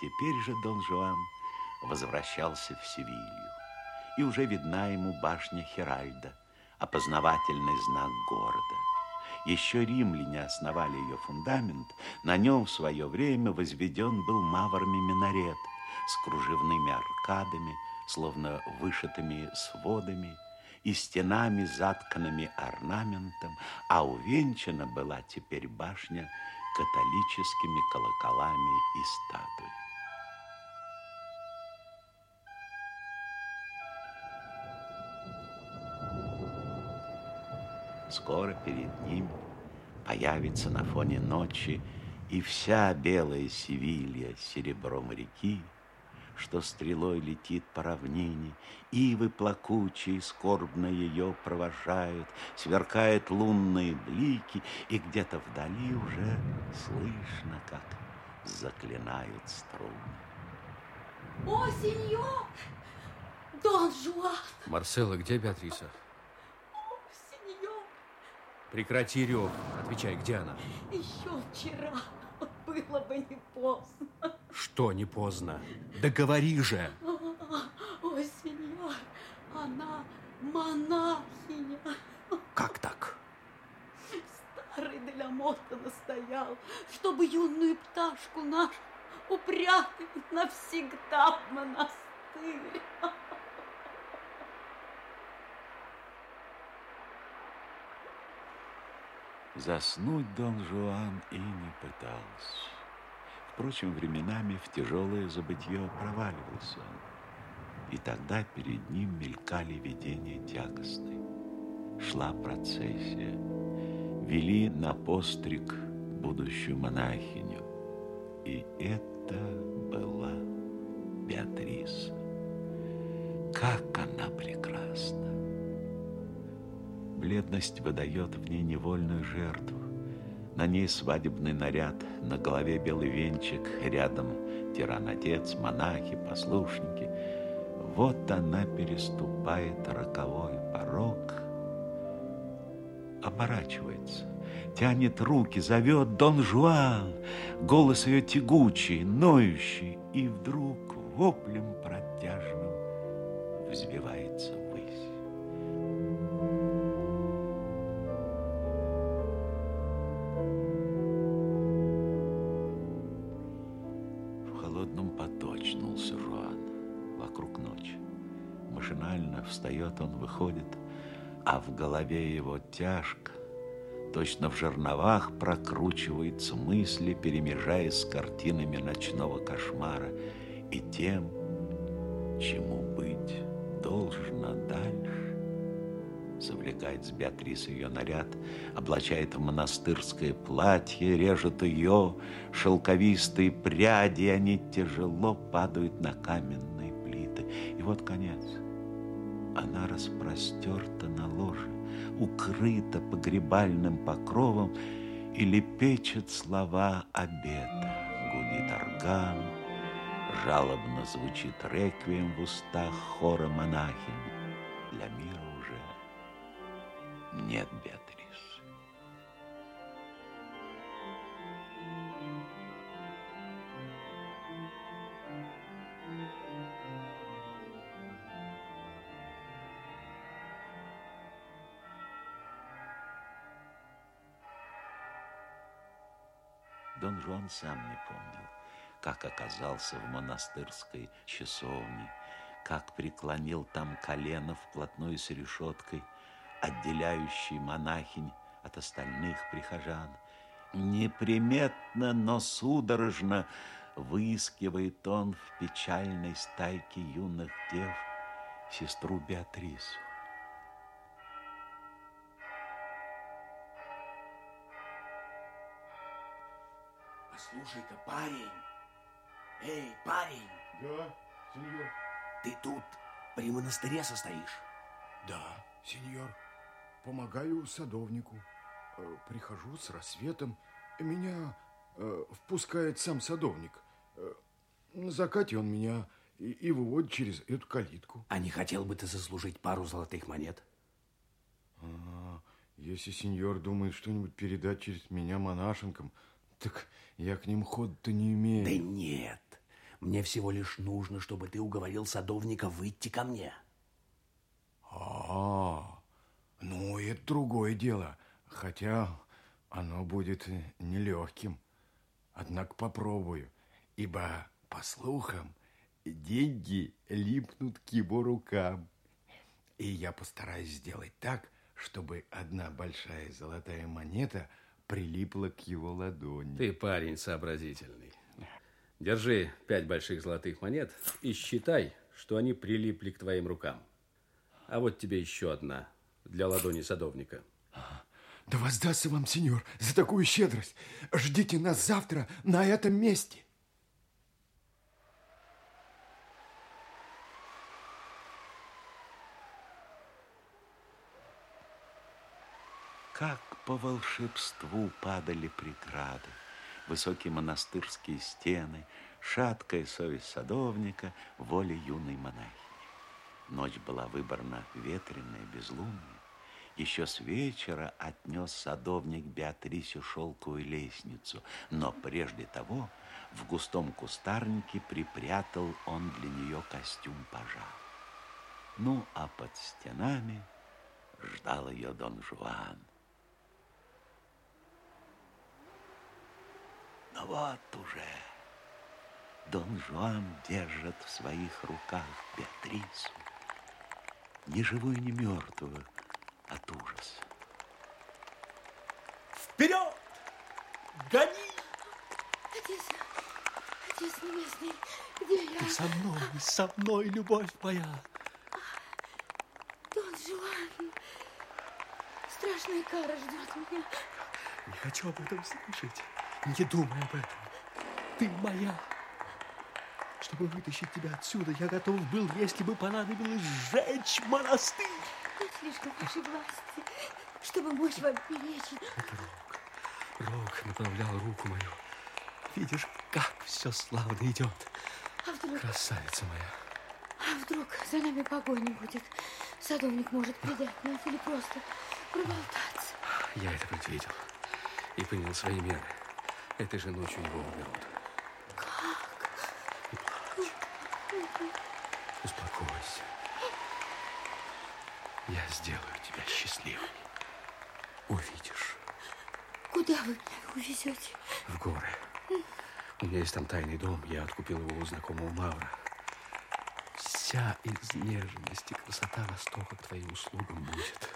Теперь же Дон Жуан возвращался в Севилью, и уже видна ему башня Хиральда, опознавательный знак города. Еще римляне основали ее фундамент, на нем в свое время возведен был маврами минарет с кружевными аркадами, словно вышитыми сводами, и стенами, затканными орнаментом, а увенчана была теперь башня католическими колоколами и статуями. Скоро перед ним появится на фоне ночи и вся белая Севилья серебром реки, что стрелой летит по равнине, ивы плакучие скорбно ее провожают, сверкают лунные блики, и где-то вдали уже слышно, как заклинают струны. О, сеньор! Дон Жуан! Марселла, где Беатриса? Прекрати рев. Отвечай, где она? Еще вчера. Было бы не поздно. Что не поздно? Да говори же. О, сеньор, она монахиня. Как так? Старый Делямота настоял, чтобы юную пташку нашу упрятать навсегда в монастырь. Заснуть Дон Жуан и не пытался. Впрочем, временами в тяжелое забытье проваливался он. И тогда перед ним мелькали видения тягостные. Шла процессия. Вели на постриг будущую монахиню. И это была Беатриса. Как она прекрасна! Бледность выдает в ней невольную жертву. На ней свадебный наряд, на голове белый венчик, рядом тиран-отец, монахи, послушники. Вот она переступает роковой порог, оборачивается, тянет руки, зовет Дон Жуан, голос ее тягучий, ноющий, и вдруг воплем протяжным взвивается встает, он выходит, а в голове его тяжко, точно в жерновах прокручиваются мысли, перемежаясь с картинами ночного кошмара и тем, чему быть должно дальше. Завлекает с Беатрисой ее наряд, облачает в монастырское платье, режет ее шелковистые пряди, они тяжело падают на каменные плиты. И вот конец. Она распростерта на ложе, укрыта погребальным покровом и лепечет слова обета. Гудит орган, жалобно звучит реквием в устах хора монахинь. Для мира уже нет бед. Дон Жуан сам не помнил, как оказался в монастырской часовне, как преклонил там колено вплотную с решеткой, отделяющей монахинь от остальных прихожан. Неприметно, но судорожно выискивает он в печальной стайке юных дев сестру Беатрису. Слушай-ка, парень. Эй, парень. Да, сеньор. Ты тут при монастыре состоишь? Да, сеньор. Помогаю садовнику. Э, прихожу с рассветом. Меня э, впускает сам садовник. Э, на закате он меня и, и выводит через эту калитку. А не хотел бы ты заслужить пару золотых монет? А, если сеньор думает что-нибудь передать через меня монашенкам, так я к ним ход-то не имею. Да нет. Мне всего лишь нужно, чтобы ты уговорил садовника выйти ко мне. А, ну, это другое дело. Хотя оно будет нелегким. Однако попробую, ибо, по слухам, деньги липнут к его рукам. И я постараюсь сделать так, чтобы одна большая золотая монета прилипла к его ладони. Ты парень сообразительный. Держи пять больших золотых монет и считай, что они прилипли к твоим рукам. А вот тебе еще одна для ладони садовника. Да воздастся вам, сеньор, за такую щедрость. Ждите нас завтра на этом месте. Как по волшебству падали преграды, высокие монастырские стены, шаткая совесть садовника, воля юной монахини. Ночь была выбрана ветреная, безлунная. Еще с вечера отнес садовник Беатрисю шелковую лестницу, но прежде того в густом кустарнике припрятал он для нее костюм пажа. Ну, а под стенами ждал ее Дон Жуан. Но вот уже Дон Жуан держит в своих руках Беатрису, ни живую, ни мертвую, от ужаса. Вперед! Гони! Отец, отец небесный, где я? Ты со мной, со мной, любовь моя. Дон Жуан. Страшная кара ждет меня. Не хочу об этом слышать. Не думай об этом. Ты моя. Чтобы вытащить тебя отсюда, я готов был, если бы понадобилось, сжечь монастырь. Я слишком вашей власти, чтобы мочь вам перечить. Это Рок. Рок направлял руку мою. Видишь, как все славно идет. А вдруг, Красавица моя. а вдруг за нами погоня будет? Садовник может предать нас или просто проболтаться. Я это предвидел и принял свои меры. Этой же ночью его уберут. Плачь. Успокойся. Я сделаю тебя счастливым. Увидишь. Куда вы меня увезете? В горы. У меня есть там тайный дом. Я откупил его у знакомого Мавра. Вся из нежности красота Востока к твоим услугам будет.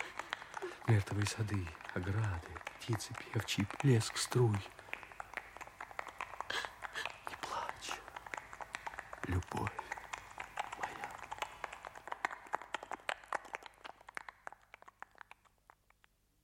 Мертвые сады, ограды, птицы певчие, плеск струй.